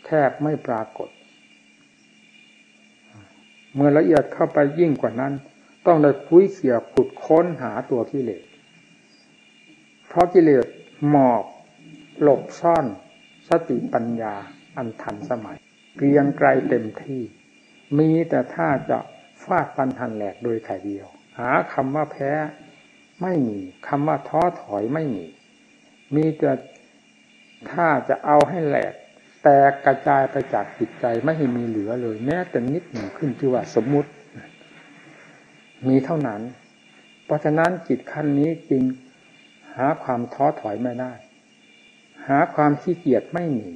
แทบไม่ปรากฏ เมื่อละเอียดเข้าไปยิ่งกว่านั้น ต้องได้คุยเขี่ยขุดค้นหาตัวกิเลส เพราะกิเลสหมอบหลบซ่อนสติปัญญาอันทันสมัยเกรียงไกลเต็มที่ มีแต่ถ้าจะฟาดฟันหันแหลกโดยถ่ายเดียว หาคำว่าแพ้ไม่มีคำว่าท้อถอยไม่มี มีแต่ถ้าจะเอาให้แหลก แตกกระจายไปจากจิตใจไม่ให้มีเหลือเลย แม้แต่นิดหนึ่งขึ้นที่ว่าสมมุติ มีเท่านั้น เพราะฉะนั้นจิตขั้นนี้จึงหาความท้อถอยไม่ได้ หาความขี้เกียจไม่มี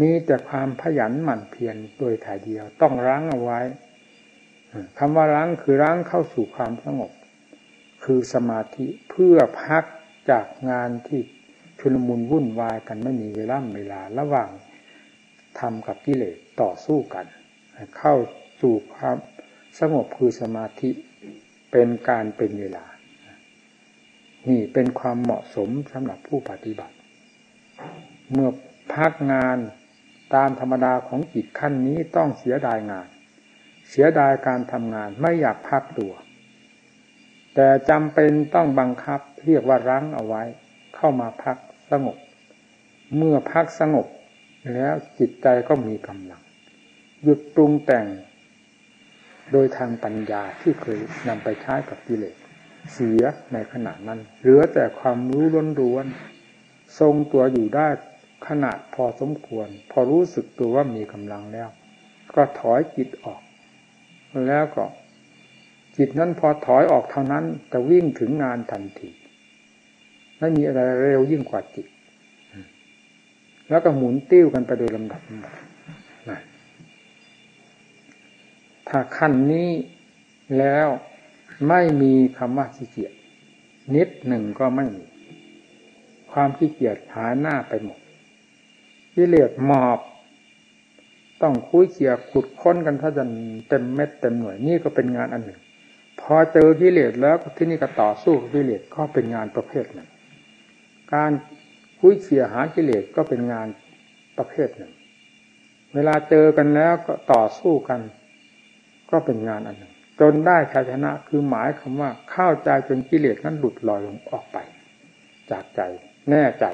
มีแต่ความขยันหมั่นเพียรโดยถ่ายเดียว ต้องรั้งเอาไว้คำว่ารั้งคือรั้งเข้าสู่ความสงบ คือสมาธิเพื่อพักจากงานที่ ชุลมุนวุ่นวายกันไม่มีเวลาเวลาระหว่างทำกับกิเลสต่อสู้กัน เข้าสู่ความสงบคือสมาธิเป็นการเป็นเวลา นี่เป็นความเหมาะสมสำหรับผู้ปฏิบัติ เมื่อพักงานตามธรรมดาของจิตขั้นนี้ต้องเสียดายงาน เสียดายการทำงานไม่อยากพักตัว แต่จำเป็นต้องบังคับเรียกว่ารั้งเอาไว้ เข้ามาพัก สงบ เมื่อพักสงบ แล้วจิตใจก็มีกำลัง หยุดปรุงแต่ง โดยทางปัญญาที่เคยนำไปใช้กับกิเลสเสียในขณะนั้น เหลือแต่ความรู้ล้วนๆทรงตัวอยู่ได้ขนาดพอสมควร พอรู้สึกตัวว่ามีกำลังแล้ว ก็ถอยจิตออก แล้วก็ จิตนั้นพอถอยออกเท่านั้นจะวิ่งถึงงานทันที ไม่มีอะไรเร็วยิ่งกว่าจิต แล้วก็หมุนติ้วกันไปโดยลำดับลำดับถ้าขั้นนี้แล้วไม่มีคำว่าขี้เกียจนิดหนึ่งก็ไม่มี ความขี้เกียจหายหน้าไปหมดกิเลสหมอบ ต้องคุยเขียขุดค้นกันถ้าจะเต็มเม็ดเต็มหน่วยนี่ก็เป็นงานอันหนึ่ง พอเจอกิเลสแล้วที่นี่ก็ต่อสู้กิเลสก็เป็นงานประเภทหนึ่ง การคุยเขี่ยหากิเลสก็เป็นงานประเภทหนึ่ง เวลาเจอกันแล้วก็ต่อสู้กัน ก็เป็นงานอันหนึ่ง จนได้ชัยชนะคือหมายคำว่าเข้าใจจนกิเลสนั้นหลุดลอยลงออกไป จากใจแน่ใจ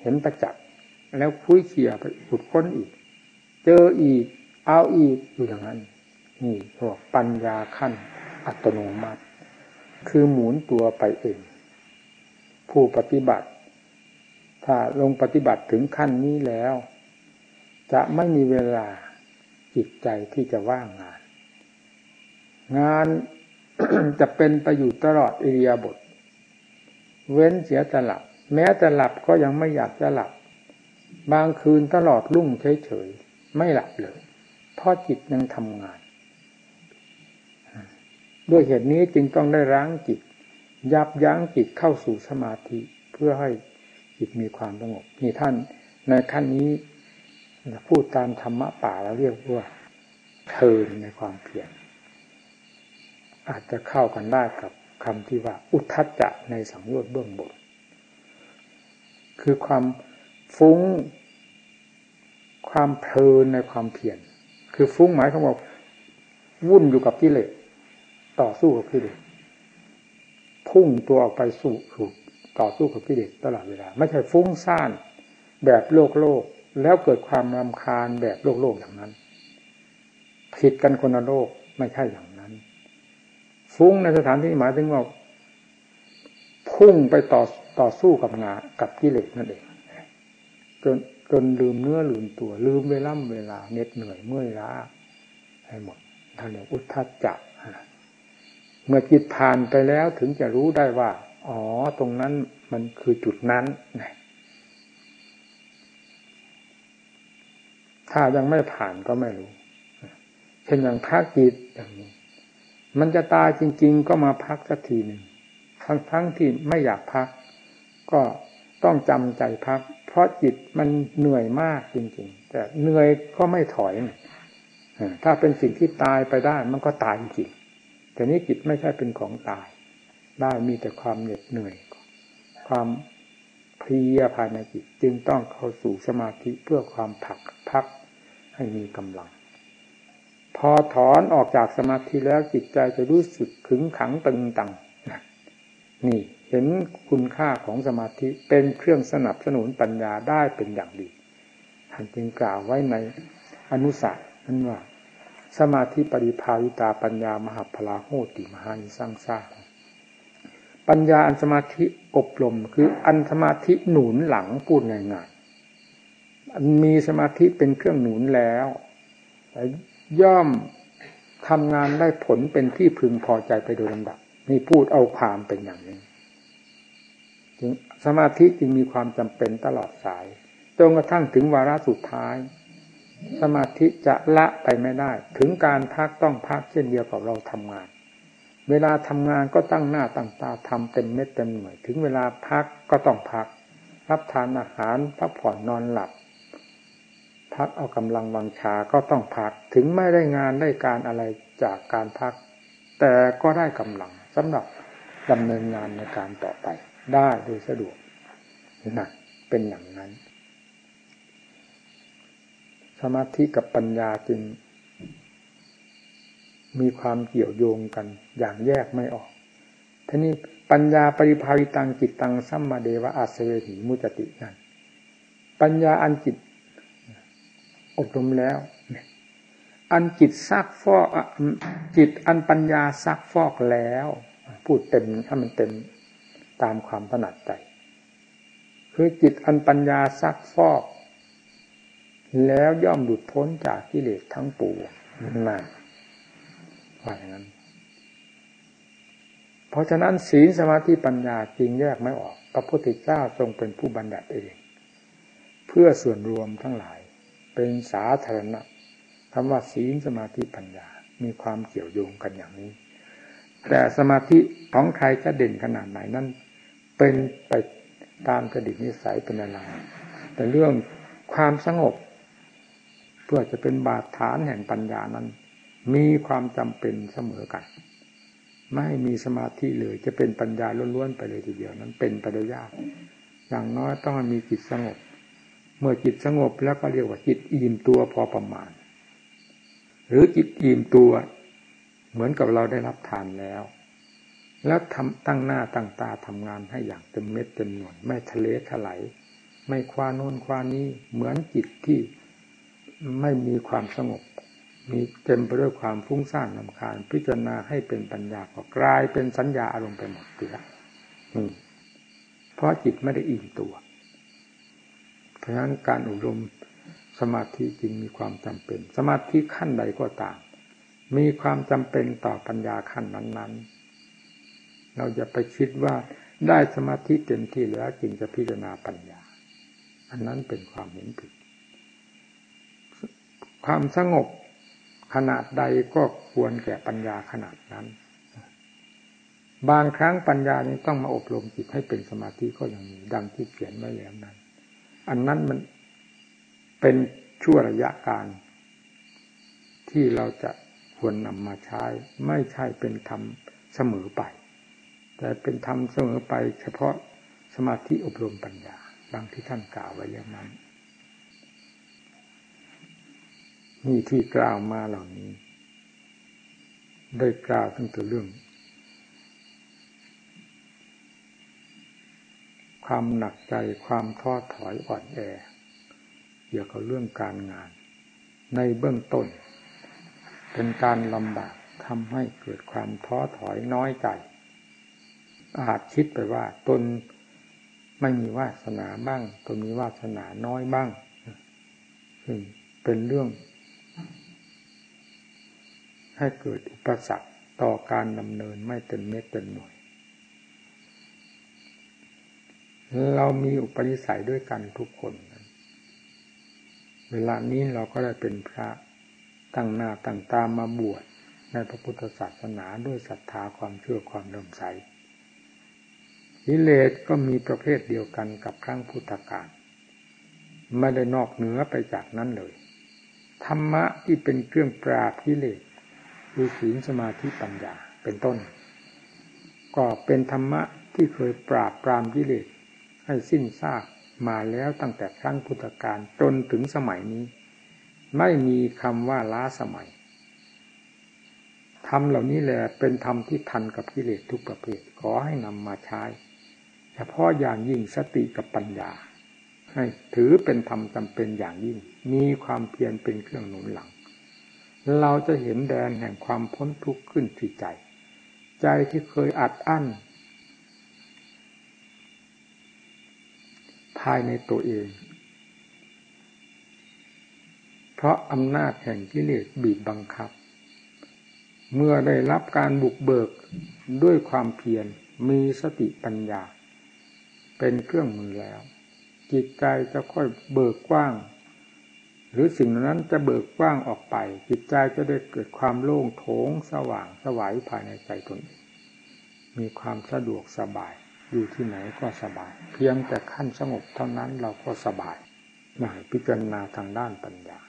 เห็นประจักษ์แล้วคุยเขี่ยไปขุดค้นอีก เจออีก เอาอีกอยู่อย่างนั้น นี่พวกปัญญาขั้นอัตโนมัติ คือหมุนตัวไปเอง ผู้ปฏิบัติ ถ้าลงปฏิบัติถึงขั้นนี้แล้ว จะไม่มีเวลาจิตใจที่จะว่างงาน งานจะเป็นไปอยู่ตลอดอิริยาบถเว้นเสียจะหลับ แม้แต่หลับก็ยังไม่อยากจะหลับ บางคืนตลอดรุ่งเฉยๆ ไม่หลับเลย เพราะจิตยังทำงาน ด้วยเหตุนี้จึงต้องได้ร้างจิต ยับยั้งจิตเข้าสู่สมาธิเพื่อให้จิตมีความสงบนี่ท่านในขั้นนี้พูดตามธรรมะป่าแล้วเรียกว่าเทินในความเพียรอาจจะเข้ากันได้กับคำที่ว่า อุทัจจะในสังโยชน์เบื้องบนคือความฟุ้ง ความเพลินในความเพียรคือฟุ้งหมายเขาบอกวุ่นอยู่กับกิเลสต่อสู้กับกิเลส พุ่งตัวออกไปสู่สู่ต่อสู้กับกิเลสตลอดเวลา ไม่ใช่ฟุ้งซ่านแบบโลกโลก แล้วเกิดความรำคาญแบบโลกโลกอย่างนั้น ผิดกันคนละโลกไม่ใช่อย่างนั้น ฟุ้งในสถานที่หมายถึงว่าพุ่งไปต่อต่อสู้กับงากับกิเลสนั่นเองจนจนลืมเนื้อลืมตัว ลืมเวล่ำเวลาเหน็ดเหนื่อยเมื่อยล้าให้หมดท่านเรียกอุทธัจจะ เมื่อจิตผ่านไปแล้วถึงจะรู้ได้ว่า อ๋อ ตรงนั้นมันคือจุดนั้นถ้ายังไม่ผ่านก็ไม่รู้ เช่นอย่างพักจิตอย่างนี้ มันจะตายจริง ๆ ก็มาพักสักทีหนึ่งทั้งทั้งที่ไม่อยากพัก ก็ต้องจำใจพัก เพราะจิตมันเหนื่อยมากจริง ๆ แต่เหนื่อยก็ไม่ถอย ถ้าเป็นสิ่งที่ตายไปได้ มันก็ตายจริง แต่นี้จิตไม่ใช่เป็นของตาย ได้มีแต่ความเหน็ดเหนื่อย ความเพียภายในจิตจึงต้องเข้าสู่สมาธิเพื่อความผักพักให้มีกำลัง พอถอนออกจากสมาธิแล้วจิตใจจะรู้สึกขึงขังตึงตังนี่เห็นคุณค่าของสมาธิเป็นเครื่องสนับสนุนปัญญาได้เป็นอย่างดีท่านจึงกล่าวไว้ในอนุสัตนั้นว่า สมาธิปริภาวิตาปัญญามหาพลาโหติมหานิสร้างสร้างปัญญาอันสมาธิอบรมคืออันสมาธิหนุนหลังพูดง่ายๆมีสมาธิเป็นเครื่องหนุนแล้วย่อมทำงานได้ผลเป็นที่พึงพอใจไปโดยลำดับนี่พูดเอาความเป็นอย่างนี้จึงสมาธิจึงมีความจำเป็นตลอดสายจนกระทั่งถึงวาระสุดท้าย สมาธิจะละไปไม่ได้ ถึงการพักต้องพักเช่นเดียวกับเราทำงาน เวลาทำงานก็ตั้งหน้าตั้งตาทำเต็มเม็ดเต็มหน่วย ถึงเวลาพักก็ต้องพัก รับทานอาหารพักผ่อนนอนหลับ พักเอากำลังวังชาก็ต้องพัก ถึงไม่ได้งานได้การอะไรจากการพัก แต่ก็ได้กำลังสำหรับดำเนินงานในการต่อไป ได้โดยสะดวกนะเป็นอย่างนั้น สมาธิกับปัญญาจึง มีความเกี่ยวโยงกัน อย่างแยกไม่ออกทีนี้ปัญญาปริภาวิตังจิตตังสัมมาเดวะอาเวหิมุจตินั่นปัญญาอันจิตอบรมแล้ว อันจิตซักฟอกจิตอันปัญญาซักฟอกแล้ว พูดเต็มถ้ามันเต็มตามความถนัดใจ คือจิตอันปัญญาซักฟอก แล้วย่อมหลุดพ้นจากกิเลสทั้งปวงนั่นว่าอย่างนั้น เพราะฉะนั้นศีลสมาธิปัญญาจริงแยกไม่ออกพระพุทธเจ้าทรงเป็นผู้บัญญัติเอง เพื่อส่วนรวมทั้งหลาย เป็นสาธารณะคำว่าศีลสมาธิปัญญา มีความเกี่ยวโยงกันอย่างนี้ แต่สมาธิของใครจะเด่นขนาดไหนนั้น เป็นไปตามกระดิกนิสัยเป็นอะไรแต่เรื่องความสงบ พื่อจะเป็นบาดฐานแห่งปัญญานั้น มีความจำเป็นเสมอกัน ไม่มีสมาธิเลยจะเป็นปัญญาล้วนๆไปเลยทีเดียวนั้นเป็นไปได้ยาก อย่างน้อยต้องมีจิตสงบ เมื่อจิตสงบแล้วก็เรียกว่าจิตอิ่มตัวพอประมาณ หรือจิตอิ่มตัว เหมือนกับเราได้รับทานแล้ว แล้วทำตั้งหน้าตั้งตาทำงานให้อย่างเต็มเม็ดเต็มหน่วยไม่ทะเลถลายไม่คว้าโน่นคว้านี้เหมือนจิตที่ ไม่มีความสงบ มีเต็มไปด้วยความฟุ้งซ่านลำคาญ พิจารณาให้เป็นปัญญาก็กลายเป็นสัญญาอารมณ์ไปหมดเสียเพราะจิตไม่ได้อิ่มตัว เพราะฉะนั้นการอบรมสมาธิจึงมีความจำเป็น สมาธิขั้นใดก็ตาม มีความจำเป็นต่อปัญญาขั้นนั้น ๆ เราจะไปคิดว่าได้สมาธิเต็มที่แล้วจึงจะพิจารณาปัญญา อันนั้นเป็นความเห็นผิด ความสงบขนาดใดก็ควรแก่ปัญญาขนาดนั้น บางครั้งปัญญานี้ต้องมาอบรมจิตให้เป็นสมาธิก็อย่างนี้ดังที่เขียนไว้แล้วนั้น อันนั้นมันเป็นชั่วระยะการ ที่เราจะควรนำมาใช้ ไม่ใช่เป็นธรรมเสมอไป แต่เป็นธรรมเสมอไปเฉพาะสมาธิอบรมปัญญาดังที่ท่านกล่าวไว้อย่างนั้น นี่ที่กล่าวมาเหล่านี้ ได้กล่าวตั้งแต่เรื่อง ความหนักใจความท้อถอยอ่อนแอเกี่ยวกับเรื่องการงาน ในเบื้องต้น เป็นการลำบากทำให้เกิดความท้อถอยน้อยใจ อาจคิดไปว่าตนไม่มีวาสนาบ้างตนมีวาสนาน้อยบ้างซึ่งเป็นเรื่อง ให้เกิดอุปสรรคต่อการดำเนินไม่เต็มเม็ดเต็มหน่วย เรามีอุปนิสัยด้วยกันทุกคน เวลานี้เราก็ได้เป็นพระตั้งหน้าตั้งตามมาบวชในพระพุทธศาสนาด้วยศรัทธาความเชื่อความเริ่มใสกิเลสก็มีประเภทเดียวกันกับครั้งพุทธกาลไม่ได้นอกเหนือไปจากนั้นเลย ธรรมะที่เป็นเครื่องปราบกิเลส คือศีลสมาธิปัญญาเป็นต้น ก็เป็นธรรมะที่เคยปราบปรามกิเลสให้สิ้นซากมาแล้วตั้งแต่ครั้งพุทธกาลจนถึงสมัยนี้ ไม่มีคำว่าล้าสมัยธรรมเหล่านี้แหละเป็นธรรมที่ทันกับกิเลสทุกประเภทขอให้นำมาใช้เฉพาะอย่างยิ่งสติกับปัญญา ให้ถือเป็นธรรมจำเป็นอย่างยิ่ง มีความเพียรเป็นเครื่องหนุนหลัง เราจะเห็นแดนแห่งความพ้นทุกข์ขึ้นที่ใจ ใจที่เคยอัดอั้น ภายในตัวเอง เพราะอำนาจแห่งกิเลสบีบบังคับ เมื่อได้รับการบุกเบิกด้วยความเพียรมีสติปัญญา เป็นเครื่องมือแล้ว จิตใจจะค่อยเบิกกว้าง หรือสิ่งนั้นจะเบิกกว้างออกไป จิตใจจะได้เกิดความโล่งโถงสว่างสวายภายในใจตนเองมีความสะดวกสบาย อยู่ที่ไหนก็สบาย เพียงแต่ขั้นสงบเท่านั้นเราก็สบายมาพิจารณาทางด้านปัญญา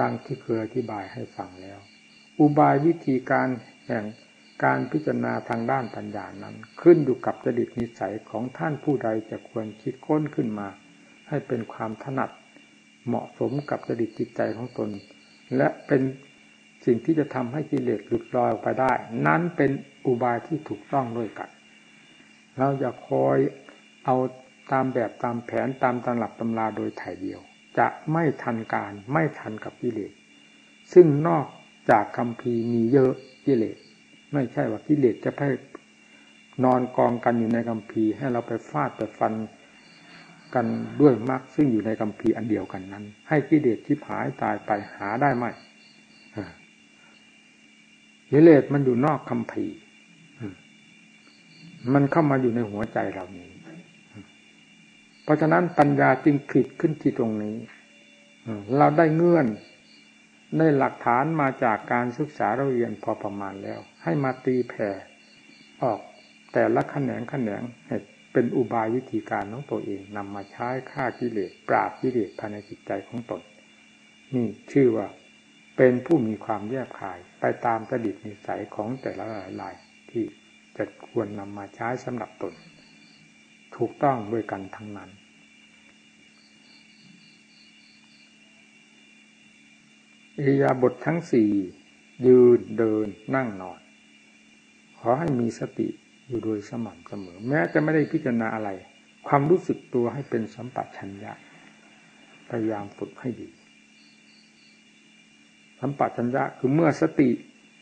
ดังที่เคยอธิบายให้ฟังแล้ว อุบายวิธีการแห่งการพิจารณาทางด้านปัญญานั้น ขึ้นอยู่กับจริตนิสัยของท่านผู้ใดจะควรคิดค้นขึ้นมา ให้เป็นความถนัด เหมาะสมกับจริตจิตใจของตน และเป็นสิ่งที่จะทำให้กิเลสหลุดลอยออกไปได้ นั้นเป็นอุบายที่ถูกต้องด้วยกัน เราจะคอยเอาตามแบบตามแผนตามตำรับตำราโดยถ่ายเดียว จะไม่ทันการไม่ทันกับกิเลส ซึ่งนอกจากคำพีมีเยอะกิเลส ไม่ใช่ว่ากิเลสจะให้นอนกองกันอยู่ในคำพีให้เราไปฟาดไปฟัน กันด้วยมรรคซึ่งอยู่ในคำพีอันเดียวกันนั้น ให้กิเลสที่หายตายไปหาได้ไหมกิเลสมันอยู่นอกคำพีร์มันเข้ามาอยู่ในหัวใจเรานี้ เพราะฉะนั้นปัญญาจึงขิดขึ้นที่ตรงนี้ เราได้เงื่อนได้หลักฐานมาจากการศึกษาเราเรียนพอประมาณแล้ว ให้มาตีแผ่ออกแต่ละแขนงแขนงให้ เป็นอุบายวิธีการของตัวเองนำมาใช้ฆ่ากิเลสปราบกิเลสภายในจิตใจของตน นี่ชื่อว่าเป็นผู้มีความแยบคายไปตามจดิตนิสัยของแต่ละหลายที่จะควรนำมาใช้สำหรับตน ถูกต้องด้วยกันทั้งนั้น อิยาบททั้งสี่ยืนเดินนั่งนอน ขอให้มีสติ อยู่โดยสม่ำเสมอ แม้จะไม่ได้พิจารณาอะไร ความรู้สึกตัวให้เป็นสัมปัชัญญะพยายามฝึกให้ดี สัมปัชัญญะคือเมื่อสติ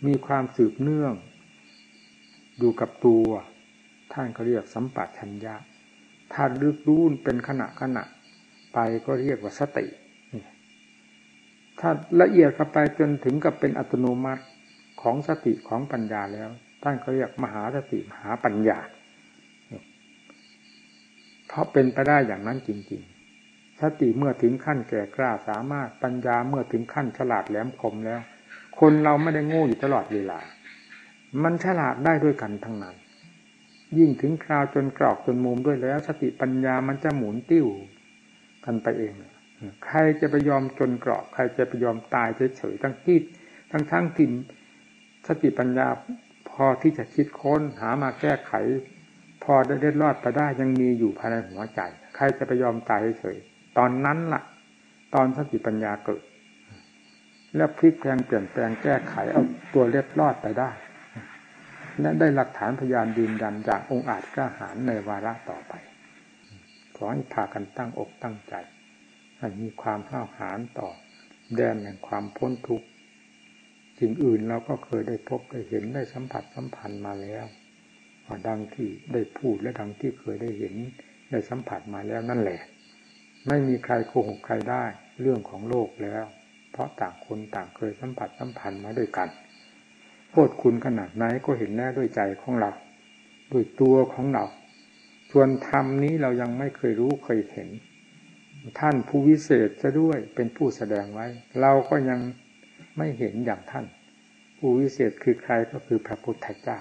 มีความสืบเนื่อง อยู่กับตัว ท่านก็เรียกสัมปัชัญญะถ้าลึกรู้เป็นขณะขณะไปก็เรียกว่าสติ ถ้าละเอียดเข้าไปจนถึงกับเป็นอัตโนมัติของสติของปัญญาแล้ว ท่านเขาเรียกมหาสติมหาปัญญา เพราะเป็นไปได้อย่างนั้นจริง ๆ สติเมื่อถึงขั้นแก่กล้าสามารถปัญญาเมื่อถึงขั้นฉลาดแหลมคมแล้ว คนเราไม่ได้โง่อยู่ตลอดเวลา มันฉลาดได้ด้วยกันทั้งนั้น ยิ่งถึงคราวจนกรอกจนมุมด้วยแล้ว สติปัญญามันจะหมุนติ้วกันไปเอง ใครจะไปยอมจนกรอก ใครจะไปยอมตายเฉยๆทั้งที่ทั้งทั้งทิ่สติปัญญา อที่จะคิดค้นหามาแก้ไข พอได้เล็ดรอดไปได้ยังมีอยู่ภายในหัวใจ ใครจะไปยอมตายเฉยตอนนั้นละ่ะ ตอนสติปัญญาเกิด แล้วพลิกแปลงเปลี่ยนแปลงแก้ไขเอาตัวเล็ดรอดไปได้และได้หลักฐานพยานยืนยันจากองค์อาจกล้าหาญในวาระต่อไป ขอให้พากันตั้งอกตั้งใจ ให้มีความห้าวหาญต่อ แดนแห่งความพ้นทุกข์ สิ่งอื่นเราก็เคยได้พบได้เห็นได้สัมผัสสัมพันธ์มาแล้วดังที่ได้พูดและดังที่เคยได้เห็นได้สัมผัสมาแล้วนั่นแหละ ไม่มีใครโกหกใครได้เรื่องของโลกแล้ว เพราะต่างคนต่างเคยสัมผัสสัมพันธ์มาด้วยกันโทษคุณขนาดไหนก็เห็นแน่ด้วยใจของเราด้วยตัวของเราส่วนธรรมนี้เรายังไม่เคยรู้เคยเห็น ท่านผู้วิเศษจะด้วยเป็นผู้แสดงไว้ เราก็ยัง ไม่เห็นอย่างท่าน ผู้วิเศษคือใครก็คือพระพุทธเจ้า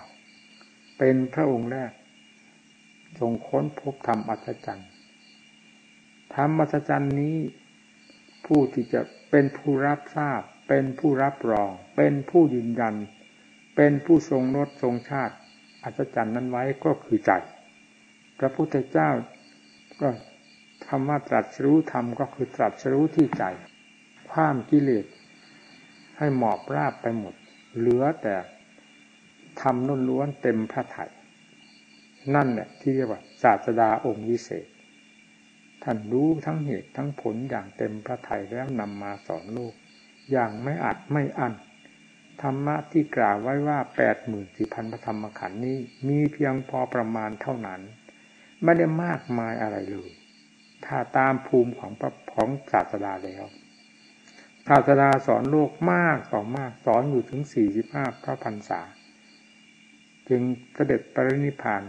เป็นพระองค์แรก ทรงค้นพบธรรมอัศจรรย์ธรรมอัศจรรย์นี้ผู้ที่จะเป็นผู้รับทราบ เป็นผู้รับรอง เป็นผู้ยืนยัน เป็นผู้ทรงรสทรงชาติ อัศจรรย์นั้นไว้ก็คือใจ พระพุทธเจ้าก็คำว่าตรัสรู้ธรรมก็คือตรัสรู้ที่ใจ ความกิเลส ให้หมอบราบไปหมด เหลือแต่ทำนุ่นล้วนเต็มพระไถ่นั่นแหละที่เรียกว่า ศาสดาองค์วิเศษ ท่านรู้ทั้งเหตุทั้งผลอย่างเต็มพระไถ่แล้วนำมาสอนโลก อย่างไม่อัดไม่อั้นธรรมะที่กล่าวไว้ว่าแปดหมื่นสี่พันพระธรรมขันธ์นี้ มีเพียงพอประมาณเท่านั้น ไม่ได้มากมายอะไรเลย ถ้าตามภูมิของพระของศาสดาแล้ว ศาสดาสอนโลกมากต่อมากสอนอยู่ถึงสี่สิบห้าพระพรรษา จึงเสด็จปรินิพาน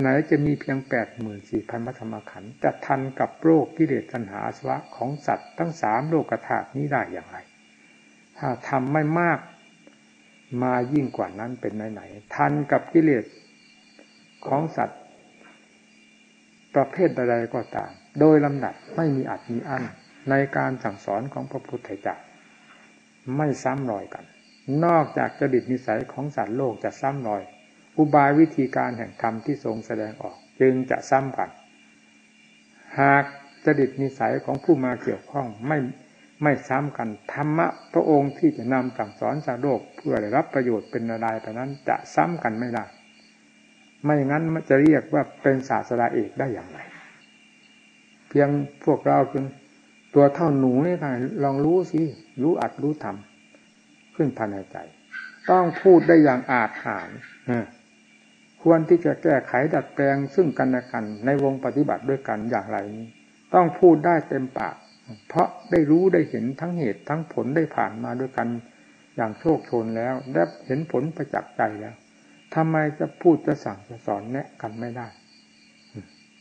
ไหนจะมีเพียงแปดหมื่นสี่พันพระธรรมขันธ์จะทันกับโรคกิเลสตัณหาสวะของสัตว์ทั้งสามโลกธาตุนี้ได้อย่างไร ถ้าทำไม่มากมายิ่งกว่านั้นเป็นไหนๆทันกับกิเลสของสัตว์ ประเภทใดๆก็ตาม โดยลำดับไม่มีอัดมีอั้น ในการสั่งสอนของพระพุทธเจ้าไม่ซ้ำรอยกัน นอกจากจดิตนิสัยของสัตว์โลกจะซ้ำรอย อุบายวิธีการแห่งธรรมที่ทรงแสดงออก จึงจะซ้ำกัน หากจดิตนิสัยของผู้มาเกี่ยวข้องไม่ไม่ซ้ำกันธรรมะพระองค์ที่จะนำสั่งสอนสัตว์โลกเพื่อได้รับประโยชน์เป็นนาดายแต่นั้นจะซ้ำกันไม่ได้ ไม่งั้นจะเรียกว่าเป็นศาสดาเอกได้อย่างไร เพียงพวกเราเป็น ตัวเท่าหนูนี่ค่ะลองรู้สิ รู้อัดรู้ทำขึ้นภายในใจ ต้องพูดได้อย่างอาจหารควรที่จะแก้ไขดัดแปลงซึ่งกันและกัน ในวงปฏิบัติด้วยกันอย่างไรนี้ ต้องพูดได้เต็มปาก เพราะได้รู้ได้เห็นทั้งเหตุทั้งผลได้ผ่านมาด้วยกันอย่างโชคโชนแล้วและเห็นผลประจักษ์ใจแล้วทำไมจะพูดจะสั่งจะสอนแนะกันไม่ได้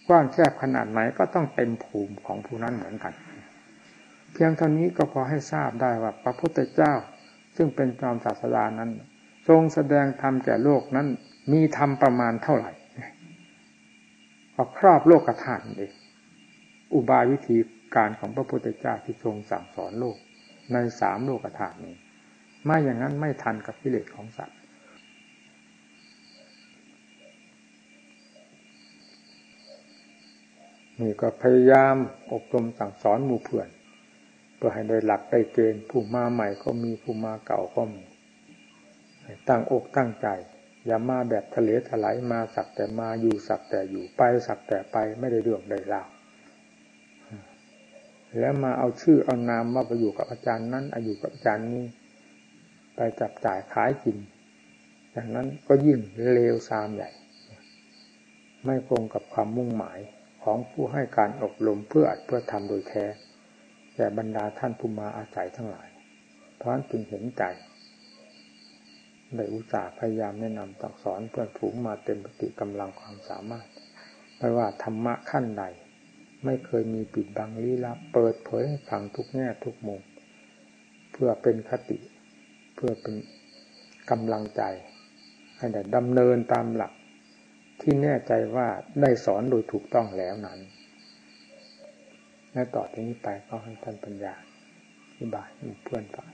กว้างแคบขนาดไหนก็ต้องเต็มภูมิของผู้นั้นเหมือนกัน เพียงเท่านี้ก็พอให้ทราบได้ว่าพระพุทธเจ้า ซึ่งเป็นจอมศาสดานั้น ทรงแสดงธรรมแก่โลกนั้น มีธรรมประมาณเท่าไหร่ก็ครอบโลกธาตุเองอุบายวิธีการของพระพุทธเจ้าที่ทรงสั่งสอนโลกในสามโลกธาตุนี้ไม่อย่างนั้นไม่ทันกับกิเลสของสัตว์ นี่ก็พยายามอบรมสั่งสอนหมู่เพื่อน เพื่อให้ได้หลักได้เกณฑ์ผู้มาใหม่ก็มีผู้มาเก่าก็มีตั้งอกตั้งใจอย่ามาแบบทะเลถลายมาสักแต่มาอยู่สักแต่อยู่ไปสักแต่ไปไม่ได้เรื่องได้ราวแล้วมาเอาชื่อเอานามมาไปอยู่กับอาจารย์นั้นอายุกับอาจารย์นี้ไปจับจ่ายขายกินอย่างนั้นก็ยิ่งเลวซามใหญ่ ไม่ตรงกับความมุ่งหมายของผู้ให้การอบรมเพื่ออัดเพื่อทำโดยแท้ แก่บรรดาท่านผู้มาอาศัยทั้งหลาย เพราะนั้นจึงเห็นใจได้อุตส่าห์พยายามแนะนำตักสอนเพื่อนผูงมาเต็มปฏิกำลังความสามารถไม่ว่าธรรมะขั้นใดไม่เคยมีปิดบังลี้ลับเปิดเผยให้ฟังทุกแง่ทุกมุมเพื่อเป็นคติ เพื่อเป็นกำลังใจ ให้ได้ดำเนินตามหลัก ที่แน่ใจว่าได้สอนโดยถูกต้องแล้วนั้น และต่อจากนี้ไปก็ให้ท่านปัญญาอธิบายเพื่อนฟัง